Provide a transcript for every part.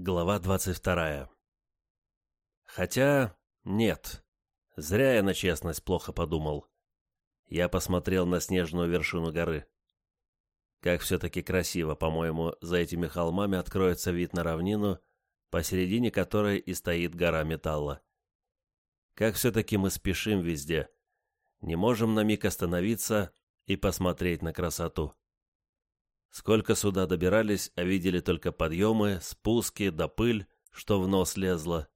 Глава 22. Хотя, нет. Зря я на честность плохо подумал. Я посмотрел на снежную вершину горы. Как все-таки красиво, по-моему, за этими холмами откроется вид на равнину, посередине которой и стоит гора металла. Как все-таки мы спешим везде. Не можем на миг остановиться и посмотреть на красоту. Сколько сюда добирались, а видели только подъемы, спуски да пыль, что в нос лезла.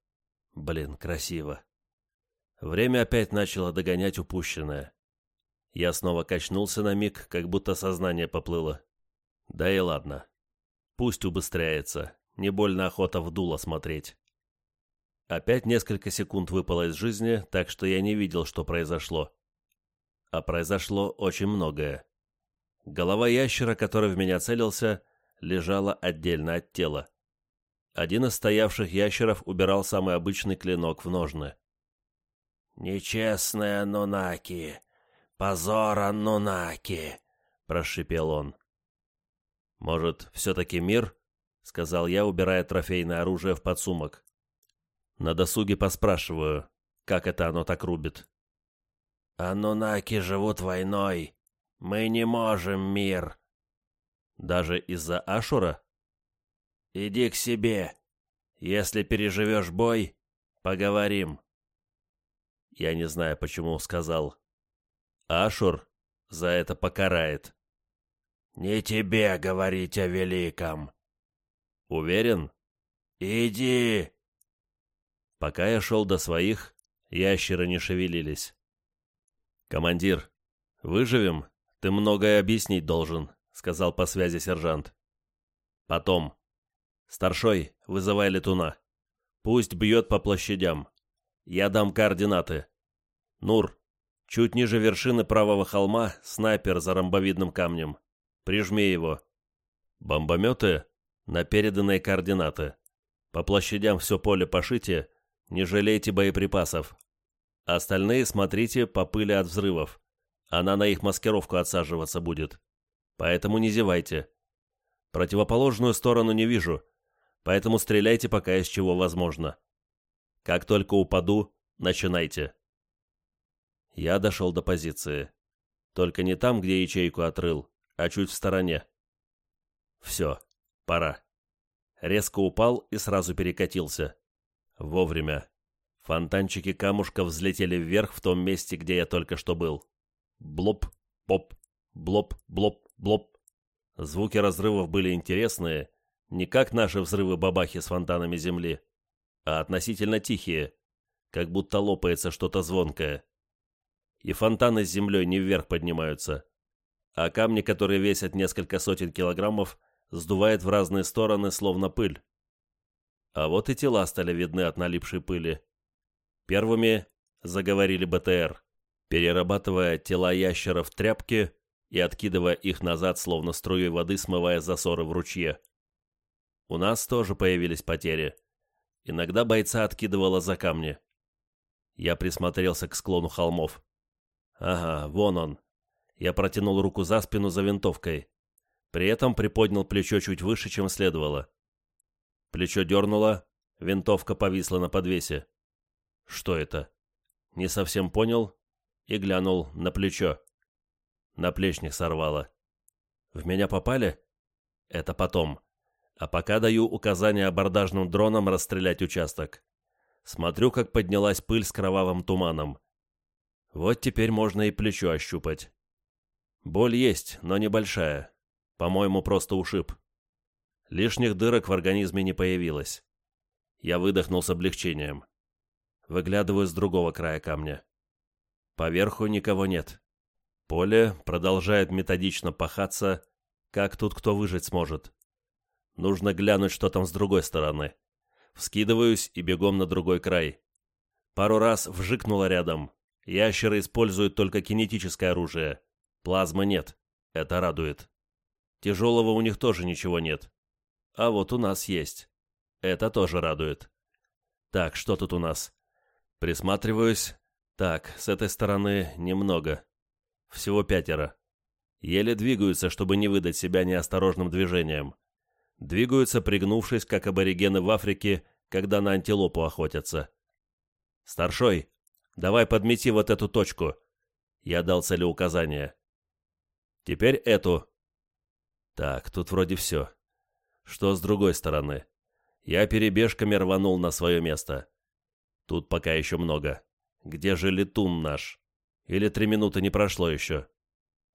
Блин, красиво. Время опять начало догонять упущенное. Я снова качнулся на миг, как будто сознание поплыло. Да и ладно. Пусть убыстряется, не больно охота в дуло смотреть. Опять несколько секунд выпало из жизни, так что я не видел, что произошло. А произошло очень многое. Голова ящера, который в меня целился, лежала отдельно от тела. Один из стоявших ящеров убирал самый обычный клинок в ножны. «Нечестная Нунаки! Позор Нунаки!» — прошипел он. «Может, все-таки мир?» — сказал я, убирая трофейное оружие в подсумок. На досуге поспрашиваю, как это оно так рубит. «Анунаки живут войной. Мы не можем, мир!» «Даже из-за Ашура?» «Иди к себе. Если переживешь бой, поговорим». Я не знаю, почему сказал. Ашур за это покарает. «Не тебе говорить о великом». «Уверен?» «Иди!» Пока я шел до своих, ящеры не шевелились. «Командир, выживем?» «Ты многое объяснить должен», — сказал по связи сержант. «Потом. Старшой, вызывай летуна. Пусть бьет по площадям. Я дам координаты. Нур, чуть ниже вершины правого холма снайпер за ромбовидным камнем. Прижми его. Бомбометы на переданные координаты. По площадям все поле пошите, не жалейте боеприпасов. Остальные смотрите по пыли от взрывов. Она на их маскировку отсаживаться будет. Поэтому не зевайте. Противоположную сторону не вижу, поэтому стреляйте пока из чего возможно. Как только упаду, начинайте. Я дошел до позиции. Только не там, где ячейку отрыл, а чуть в стороне. Все, пора. Резко упал и сразу перекатился. Вовремя. Фонтанчики камушка взлетели вверх в том месте, где я только что был. Блоп, поп, блоп, блоп, блоп. Звуки разрывов были интересные, не как наши взрывы-бабахи с фонтанами земли, а относительно тихие, как будто лопается что-то звонкое. И фонтаны с землей не вверх поднимаются, а камни, которые весят несколько сотен килограммов, сдувает в разные стороны, словно пыль. А вот и тела стали видны от налипшей пыли. Первыми заговорили БТР перерабатывая тела ящеров в тряпки и откидывая их назад, словно струей воды, смывая засоры в ручье. У нас тоже появились потери. Иногда бойца откидывало за камни. Я присмотрелся к склону холмов. Ага, вон он. Я протянул руку за спину за винтовкой. При этом приподнял плечо чуть выше, чем следовало. Плечо дернуло, винтовка повисла на подвесе. Что это? Не совсем понял, и глянул на плечо. Наплечник сорвало. В меня попали? Это потом. А пока даю указание абордажным дронам расстрелять участок. Смотрю, как поднялась пыль с кровавым туманом. Вот теперь можно и плечо ощупать. Боль есть, но небольшая. По-моему, просто ушиб. Лишних дырок в организме не появилось. Я выдохнул с облегчением. Выглядываю с другого края камня. Поверху никого нет. Поле продолжает методично пахаться, как тут кто выжить сможет. Нужно глянуть, что там с другой стороны. Вскидываюсь и бегом на другой край. Пару раз вжикнуло рядом. Ящеры используют только кинетическое оружие. Плазмы нет. Это радует. Тяжелого у них тоже ничего нет. А вот у нас есть. Это тоже радует. Так, что тут у нас? Присматриваюсь, так, с этой стороны немного. Всего пятеро. Еле двигаются, чтобы не выдать себя неосторожным движением. Двигаются, пригнувшись, как аборигены в Африке, когда на антилопу охотятся. «Старшой, давай подмети вот эту точку». Я дал целеуказание. «Теперь эту». Так, тут вроде все. Что с другой стороны? Я перебежками рванул на свое место. Тут пока еще много. Где же летун наш? Или три минуты не прошло еще?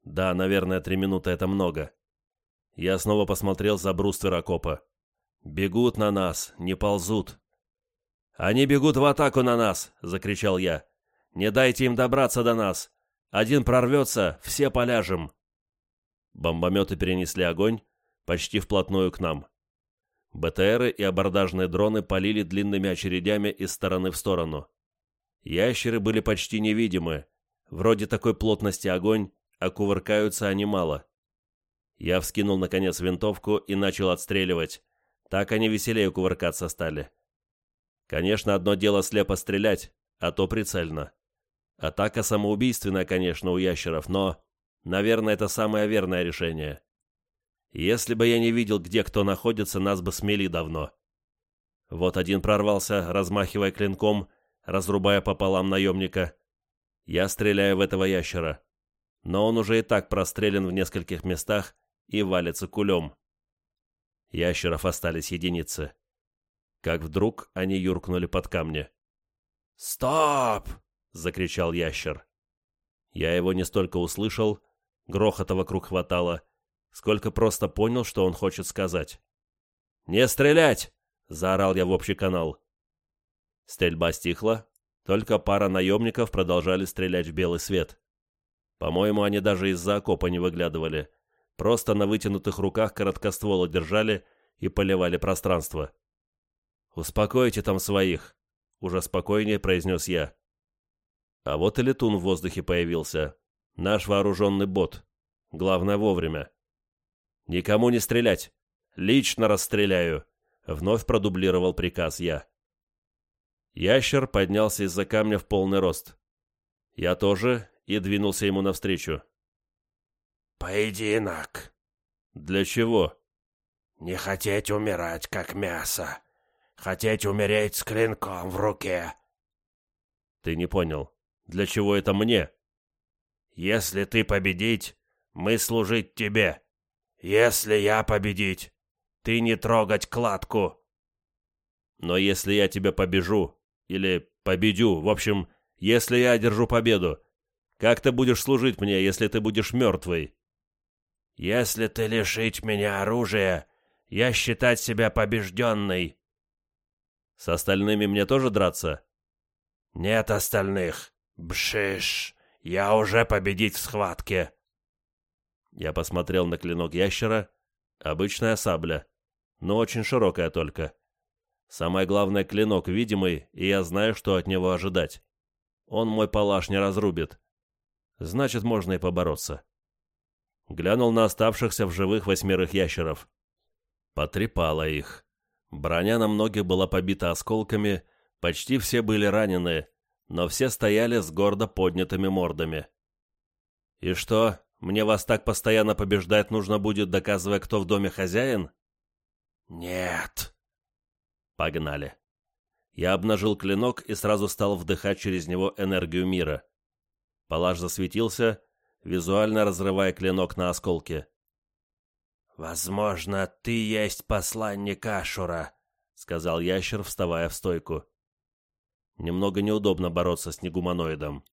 Да, наверное, три минуты это много. Я снова посмотрел за бруствер окопа. Бегут на нас, не ползут. «Они бегут в атаку на нас!» — закричал я. «Не дайте им добраться до нас! Один прорвется, все поляжем!» Бомбометы перенесли огонь почти вплотную к нам. БТРы и абордажные дроны полили длинными очередями из стороны в сторону. Ящеры были почти невидимы. Вроде такой плотности огонь, а кувыркаются они мало. Я вскинул, наконец, винтовку и начал отстреливать. Так они веселее кувыркаться стали. Конечно, одно дело слепо стрелять, а то прицельно. Атака самоубийственная, конечно, у ящеров, но, наверное, это самое верное решение. Если бы я не видел, где кто находится, нас бы смели давно. Вот один прорвался, размахивая клинком, разрубая пополам наемника. Я стреляю в этого ящера. Но он уже и так прострелен в нескольких местах и валится кулем. Ящеров остались единицы. Как вдруг они юркнули под камни. «Стоп!» — закричал ящер. Я его не столько услышал, грохота вокруг хватало, сколько просто понял, что он хочет сказать. «Не стрелять!» — заорал я в общий канал. Стрельба стихла, только пара наемников продолжали стрелять в белый свет. По-моему, они даже из-за окопа не выглядывали. Просто на вытянутых руках короткоствола держали и поливали пространство. «Успокойте там своих», — уже спокойнее произнес я. А вот и летун в воздухе появился. Наш вооруженный бот. Главное вовремя. «Никому не стрелять! Лично расстреляю!» — вновь продублировал приказ я. Ящер поднялся из-за камня в полный рост. Я тоже и двинулся ему навстречу. «Поединок!» «Для чего?» «Не хотеть умирать, как мясо. Хотеть умереть с клинком в руке». «Ты не понял. Для чего это мне?» «Если ты победить, мы служить тебе. Если я победить, ты не трогать кладку. Но если я тебя побежу, или победю, в общем, если я одержу победу, как ты будешь служить мне, если ты будешь мертвый? Если ты лишить меня оружия, я считать себя побежденной. С остальными мне тоже драться? Нет остальных. Бшиш, я уже победить в схватке. Я посмотрел на клинок ящера. Обычная сабля, но очень широкая только. Самое главное, клинок видимый, и я знаю, что от него ожидать. Он мой палаш не разрубит. Значит, можно и побороться. Глянул на оставшихся в живых восьмерых ящеров. Потрепало их. Броня на многих была побита осколками, почти все были ранены, но все стояли с гордо поднятыми мордами. «И что, мне вас так постоянно побеждать нужно будет, доказывая, кто в доме хозяин? Нет. Погнали. Я обнажил клинок и сразу стал вдыхать через него энергию мира. Палаш засветился, визуально разрывая клинок на осколки. «Возможно, ты есть посланник Ашура», — сказал ящер, вставая в стойку. Немного неудобно бороться с негуманоидом.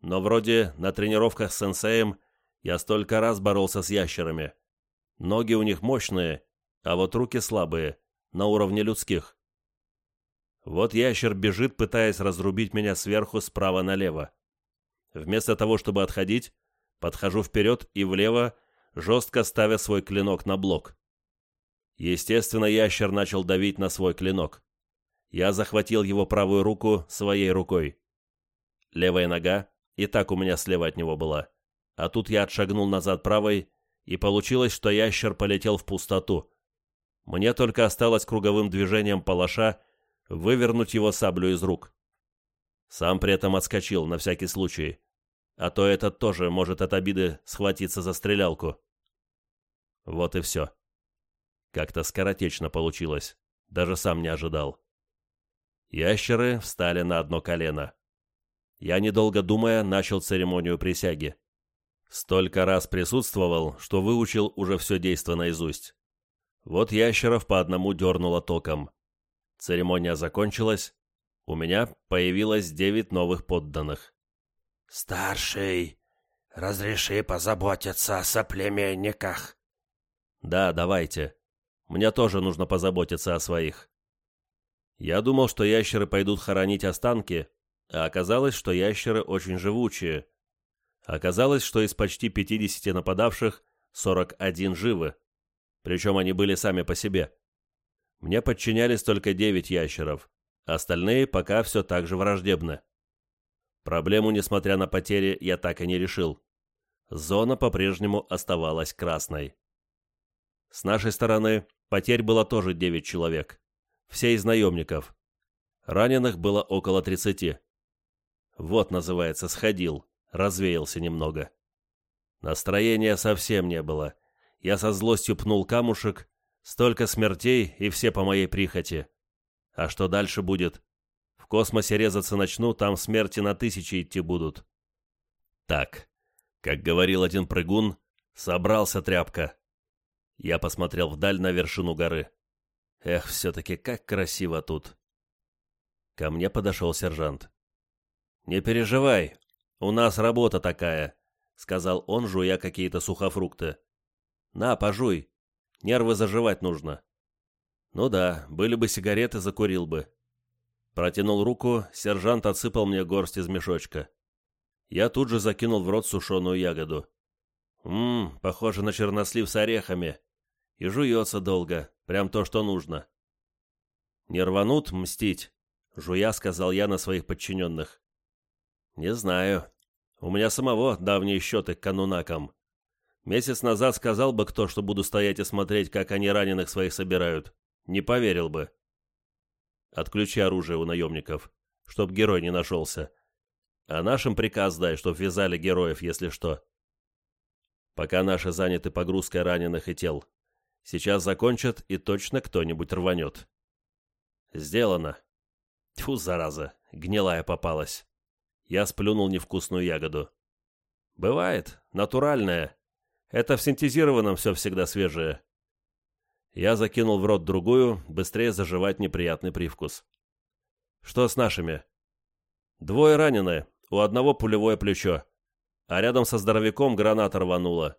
Но вроде на тренировках с сенсеем я столько раз боролся с ящерами. Ноги у них мощные, а вот руки слабые, на уровне людских. Вот ящер бежит, пытаясь разрубить меня сверху справа налево. Вместо того, чтобы отходить, подхожу вперед и влево, жестко ставя свой клинок на блок. Естественно, ящер начал давить на свой клинок. Я захватил его правую руку своей рукой. Левая нога и так у меня слева от него была а тут я отшагнул назад правой, и получилось, что ящер полетел в пустоту. Мне только осталось круговым движением палаша вывернуть его саблю из рук. Сам при этом отскочил, на всякий случай. А то этот тоже может от обиды схватиться за стрелялку. Вот и все. Как-то скоротечно получилось. Даже сам не ожидал. Ящеры встали на одно колено. Я, недолго думая, начал церемонию присяги. Столько раз присутствовал, что выучил уже все действо наизусть. Вот ящеров по одному дернуло током. Церемония закончилась. У меня появилось девять новых подданных. «Старший, разреши позаботиться о соплеменниках». «Да, давайте. Мне тоже нужно позаботиться о своих». Я думал, что ящеры пойдут хоронить останки, а оказалось, что ящеры очень живучие, Оказалось, что из почти 50 нападавших 41 живы, причем они были сами по себе. Мне подчинялись только 9 ящеров, остальные пока все так же враждебны. Проблему, несмотря на потери, я так и не решил. Зона по-прежнему оставалась красной. С нашей стороны потерь было тоже 9 человек. Все из наемников. Раненых было около 30. Вот, называется, сходил развеялся немного. Настроения совсем не было. Я со злостью пнул камушек, столько смертей и все по моей прихоти. А что дальше будет? В космосе резаться начну, там смерти на тысячи идти будут. Так, как говорил один прыгун, собрался тряпка. Я посмотрел вдаль на вершину горы. Эх, все-таки как красиво тут. Ко мне подошел сержант. «Не переживай, «У нас работа такая», — сказал он, жуя какие-то сухофрукты. «На, пожуй. Нервы заживать нужно». «Ну да, были бы сигареты, закурил бы». Протянул руку, сержант отсыпал мне горсть из мешочка. Я тут же закинул в рот сушеную ягоду. Ммм, похоже на чернослив с орехами. И жуется долго, прям то, что нужно. «Не рванут мстить?» — жуя сказал я на своих подчиненных. «Не знаю. У меня самого давние счеты к канунакам. Месяц назад сказал бы кто, что буду стоять и смотреть, как они раненых своих собирают. Не поверил бы. Отключи оружие у наемников, чтоб герой не нашелся. А нашим приказ дай, чтоб вязали героев, если что. Пока наши заняты погрузкой раненых и тел. Сейчас закончат, и точно кто-нибудь рванет. Сделано. Тьфу, зараза, гнилая попалась. Я сплюнул невкусную ягоду. «Бывает. Натуральная. Это в синтезированном все всегда свежее». Я закинул в рот другую, быстрее заживать неприятный привкус. «Что с нашими?» «Двое ранены, у одного пулевое плечо, а рядом со здоровяком граната рванула.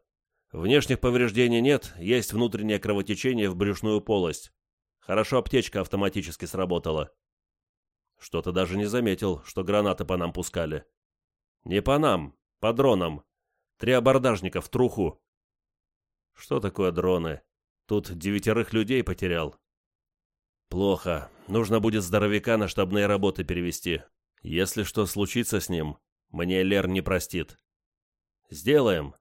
Внешних повреждений нет, есть внутреннее кровотечение в брюшную полость. Хорошо аптечка автоматически сработала. Что-то даже не заметил, что гранаты по нам пускали. Не по нам, по дронам. Три абордажника в труху. Что такое дроны? Тут девятерых людей потерял. Плохо. Нужно будет здоровяка на штабные работы перевести. Если что случится с ним, мне Лер не простит. Сделаем.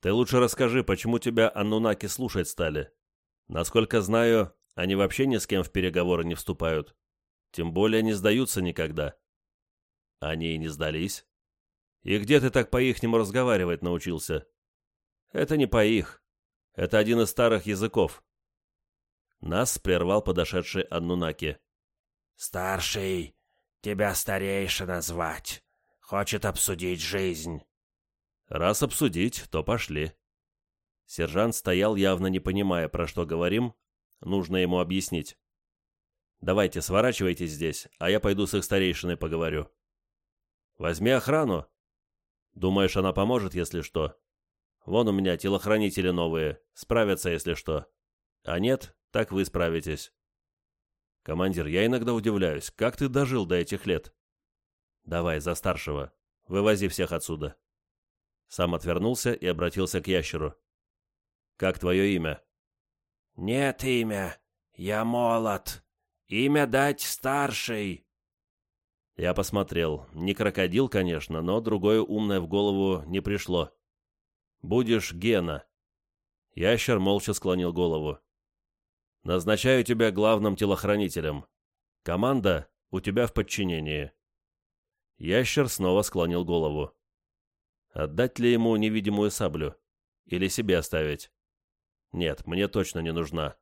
Ты лучше расскажи, почему тебя аннунаки слушать стали. Насколько знаю, они вообще ни с кем в переговоры не вступают. Тем более не сдаются никогда. Они и не сдались. И где ты так по-ихнему разговаривать научился? Это не по их. Это один из старых языков. Нас прервал подошедший Аннунаки. «Старший, тебя старейшина звать. Хочет обсудить жизнь». «Раз обсудить, то пошли». Сержант стоял, явно не понимая, про что говорим. Нужно ему объяснить. Давайте, сворачивайтесь здесь, а я пойду с их старейшиной поговорю. Возьми охрану. Думаешь, она поможет, если что? Вон у меня телохранители новые, справятся, если что. А нет, так вы справитесь. Командир, я иногда удивляюсь, как ты дожил до этих лет? Давай, за старшего. Вывози всех отсюда. Сам отвернулся и обратился к ящеру. Как твое имя? Нет имя. Я молод. Имя дать старший!» Я посмотрел. Не крокодил, конечно, но другое умное в голову не пришло. «Будешь Гена». Ящер молча склонил голову. «Назначаю тебя главным телохранителем. Команда у тебя в подчинении». Ящер снова склонил голову. «Отдать ли ему невидимую саблю? Или себе оставить?» «Нет, мне точно не нужна.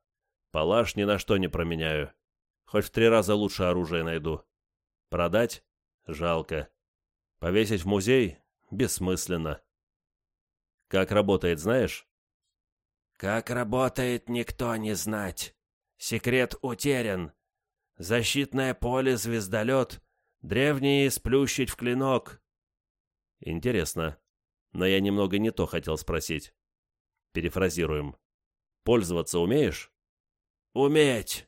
Палаш ни на что не променяю. Хоть в три раза лучше оружие найду. Продать? Жалко. Повесить в музей? Бессмысленно. Как работает, знаешь? Как работает, никто не знать. Секрет утерян. Защитное поле, звездолет. Древние сплющить в клинок. Интересно. Но я немного не то хотел спросить. Перефразируем. Пользоваться умеешь? Уметь.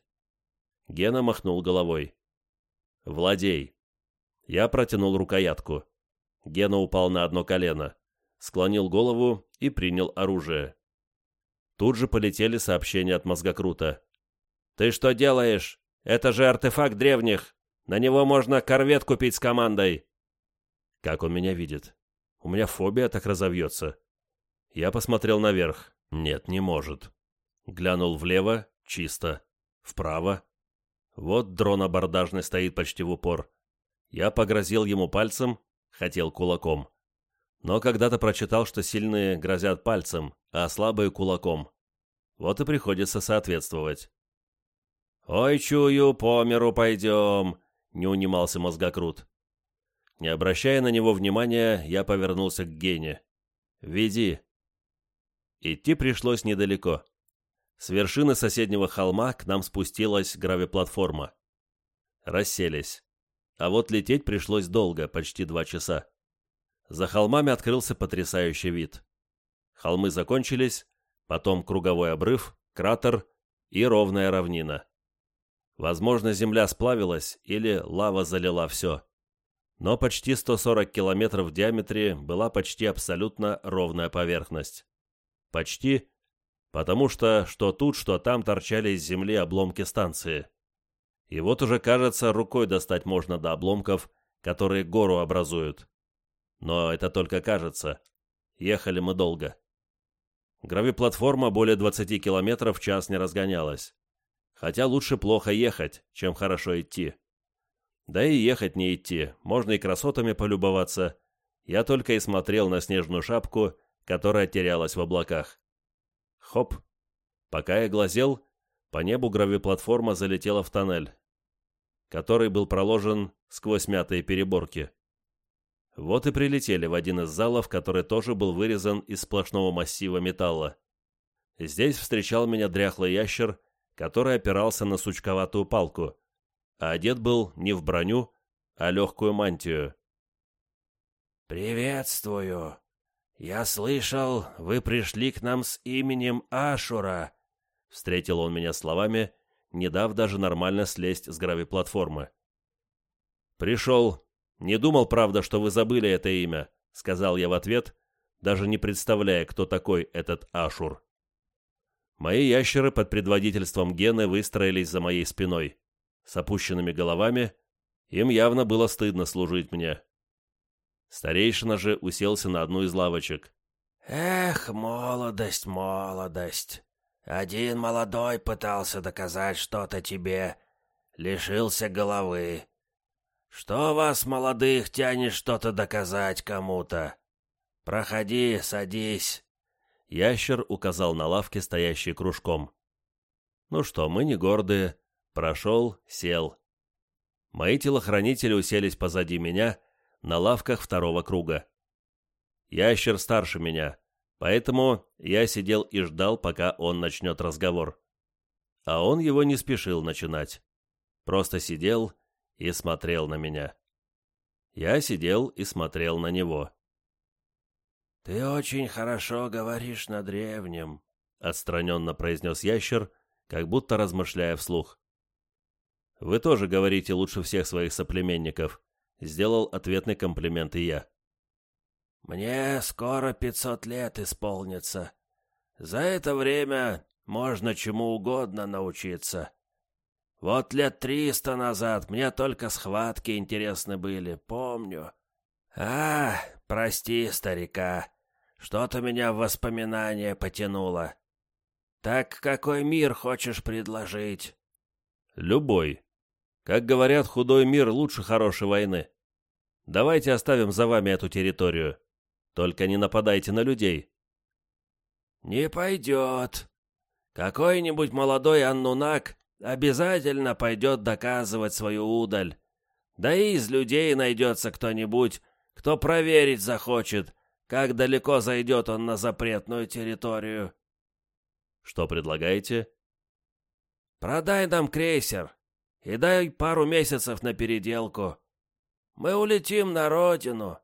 Гена махнул головой. Владей. Я протянул рукоятку. Гена упал на одно колено, склонил голову и принял оружие. Тут же полетели сообщения от мозгокрута. «Ты что делаешь? Это же артефакт древних! На него можно корвет купить с командой!» Как он меня видит? У меня фобия так разовьется. Я посмотрел наверх. Нет, не может. Глянул влево. Чисто. Вправо. Вот дрон абордажный стоит почти в упор. Я погрозил ему пальцем, хотел кулаком. Но когда-то прочитал, что сильные грозят пальцем, а слабые кулаком. Вот и приходится соответствовать. «Ой, чую, по миру пойдем», — не унимался мозгокрут. Не обращая на него внимания, я повернулся к Гене. «Веди». Идти пришлось недалеко. С вершины соседнего холма к нам спустилась гравиплатформа. Расселись. А вот лететь пришлось долго, почти два часа. За холмами открылся потрясающий вид. Холмы закончились, потом круговой обрыв, кратер и ровная равнина. Возможно, земля сплавилась или лава залила все. Но почти 140 километров в диаметре была почти абсолютно ровная поверхность. Почти, потому что что тут, что там торчали из земли обломки станции. И вот уже, кажется, рукой достать можно до обломков, которые гору образуют. Но это только кажется. Ехали мы долго. Гравиплатформа более 20 километров в час не разгонялась. Хотя лучше плохо ехать, чем хорошо идти. Да и ехать не идти, можно и красотами полюбоваться. Я только и смотрел на снежную шапку, которая терялась в облаках. Хоп! Пока я глазел, по небу гравиплатформа залетела в тоннель, который был проложен сквозь мятые переборки. Вот и прилетели в один из залов, который тоже был вырезан из сплошного массива металла. Здесь встречал меня дряхлый ящер, который опирался на сучковатую палку, а одет был не в броню, а легкую мантию. «Приветствую. Я слышал, вы пришли к нам с именем Ашура», — встретил он меня словами, не дав даже нормально слезть с гравиплатформы. «Пришел. Не думал, правда, что вы забыли это имя», — сказал я в ответ, даже не представляя, кто такой этот Ашур. Мои ящеры под предводительством Гены выстроились за моей спиной с опущенными головами, им явно было стыдно служить мне. Старейшина же уселся на одну из лавочек. «Эх, молодость, молодость! Один молодой пытался доказать что-то тебе, лишился головы. Что вас, молодых, тянет что-то доказать кому-то? Проходи, садись». Ящер указал на лавки, стоящие кружком. «Ну что, мы не гордые, Прошел, сел. Мои телохранители уселись позади меня на лавках второго круга. Ящер старше меня, поэтому я сидел и ждал, пока он начнет разговор. А он его не спешил начинать. Просто сидел и смотрел на меня. Я сидел и смотрел на него. «Ты очень хорошо говоришь на древнем», — отстраненно произнес ящер, как будто размышляя вслух. Вы тоже говорите лучше всех своих соплеменников», — сделал ответный комплимент и я. «Мне скоро пятьсот лет исполнится. За это время можно чему угодно научиться. Вот лет триста назад мне только схватки интересны были, помню. А, прости, старика, что-то меня в воспоминания потянуло. Так какой мир хочешь предложить?» «Любой», как говорят, худой мир лучше хорошей войны. Давайте оставим за вами эту территорию. Только не нападайте на людей». «Не пойдет. Какой-нибудь молодой аннунак обязательно пойдет доказывать свою удаль. Да и из людей найдется кто-нибудь, кто проверить захочет, как далеко зайдет он на запретную территорию. Что предлагаете? Продай нам крейсер и дай пару месяцев на переделку. Мы улетим на родину.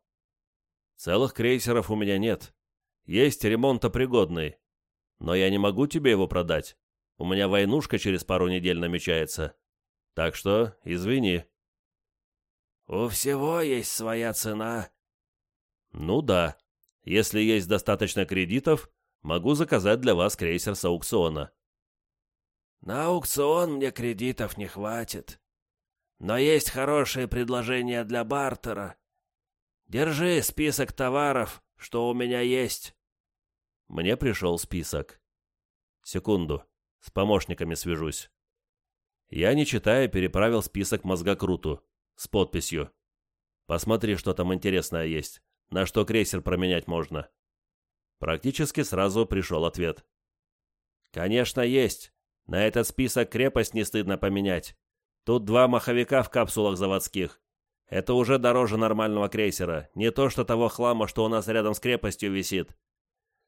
Целых крейсеров у меня нет. Есть ремонтопригодный. Но я не могу тебе его продать. У меня войнушка через пару недель намечается. Так что извини. У всего есть своя цена. Ну да. Если есть достаточно кредитов, могу заказать для вас крейсер с аукциона. На аукцион мне кредитов не хватит. Но есть хорошие предложения для бартера. Держи список товаров, что у меня есть. Мне пришел список. Секунду. С помощниками свяжусь. Я, не читая, переправил список мозгокруту с подписью. Посмотри, что там интересное есть, на что крейсер променять можно. Практически сразу пришел ответ. Конечно, есть. На этот список крепость не стыдно поменять. Тут два маховика в капсулах заводских. Это уже дороже нормального крейсера, не то что того хлама, что у нас рядом с крепостью висит.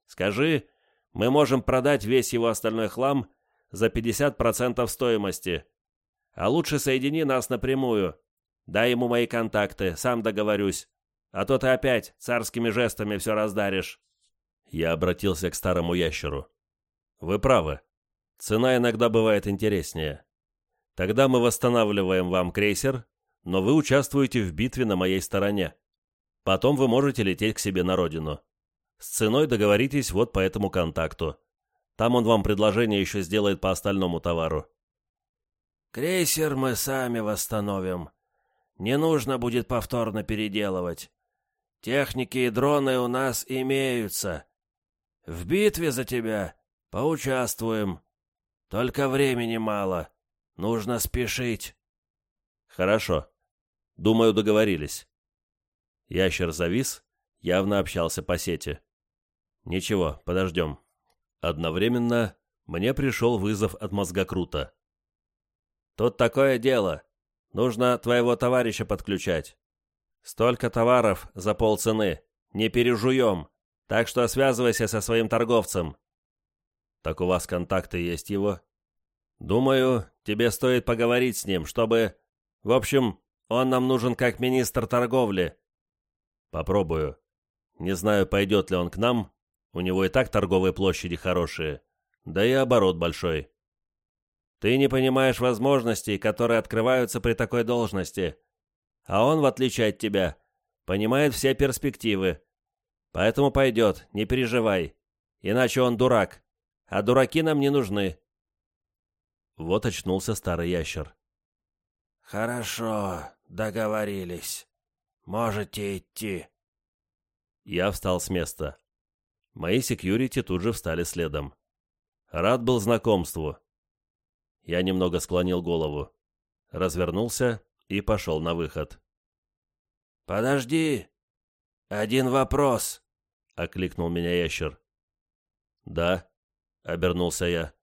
Скажи, мы можем продать весь его остальной хлам за 50% стоимости. А лучше соедини нас напрямую. Дай ему мои контакты, сам договорюсь. А то ты опять царскими жестами все раздаришь». Я обратился к старому ящеру. «Вы правы. Цена иногда бывает интереснее. Тогда мы восстанавливаем вам крейсер, но вы участвуете в битве на моей стороне. Потом вы можете лететь к себе на родину. С ценой договоритесь вот по этому контакту. Там он вам предложение еще сделает по остальному товару. Крейсер мы сами восстановим. Не нужно будет повторно переделывать. Техники и дроны у нас имеются. В битве за тебя поучаствуем. Только времени мало. Нужно спешить. Хорошо. Думаю, договорились. Ящер завис, явно общался по сети. Ничего, подождем. Одновременно мне пришел вызов от мозгокрута. Тут такое дело. Нужно твоего товарища подключать. Столько товаров за полцены. Не пережуем. Так что связывайся со своим торговцем. Так у вас контакты есть его? Думаю, тебе стоит поговорить с ним, чтобы... В общем, он нам нужен как министр торговли. Попробую. Не знаю, пойдет ли он к нам, у него и так торговые площади хорошие, да и оборот большой. Ты не понимаешь возможностей, которые открываются при такой должности. А он, в отличие от тебя, понимает все перспективы. Поэтому пойдет, не переживай. Иначе он дурак. А дураки нам не нужны. Вот очнулся старый ящер. «Хорошо, договорились. Можете идти». Я встал с места. Мои секьюрити тут же встали следом. Рад был знакомству. Я немного склонил голову, развернулся и пошел на выход. «Подожди! Один вопрос!» — окликнул меня ящер. «Да», — обернулся я.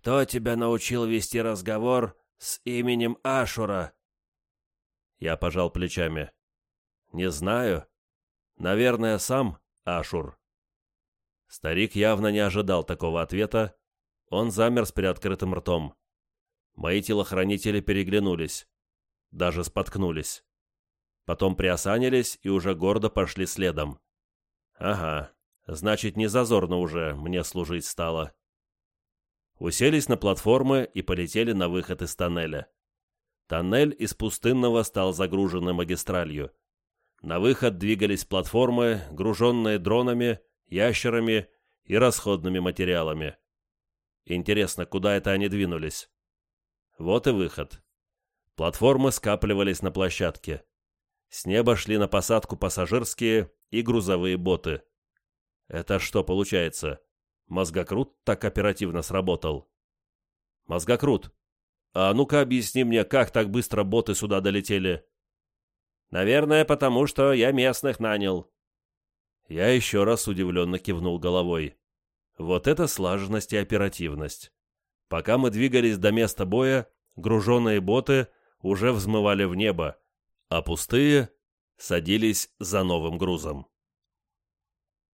«Кто тебя научил вести разговор с именем Ашура?» Я пожал плечами. «Не знаю. Наверное, сам Ашур». Старик явно не ожидал такого ответа. Он замер с приоткрытым ртом. Мои телохранители переглянулись. Даже споткнулись. Потом приосанились и уже гордо пошли следом. Ага, значит, не зазорно уже мне служить стало. Уселись на платформы и полетели на выход из тоннеля. Тоннель из пустынного стал загруженной магистралью. На выход двигались платформы, груженные дронами, ящерами и расходными материалами. Интересно, куда это они двинулись? Вот и выход. Платформы скапливались на площадке. С неба шли на посадку пассажирские и грузовые боты. Это что получается? Мозгокрут так оперативно сработал. Мозгокрут, а ну-ка объясни мне, как так быстро боты сюда долетели? Наверное, потому что я местных нанял. Я еще раз удивленно кивнул головой. Вот это слаженность и оперативность. Пока мы двигались до места боя, груженные боты уже взмывали в небо, а пустые садились за новым грузом.